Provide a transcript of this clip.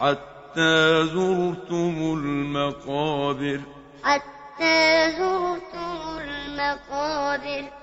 حَتَّىٰ زُرْتُمُ الْمَقَابِرَ. حَتَّىٰ زُرْتُمُ الْمَقَابِرَ.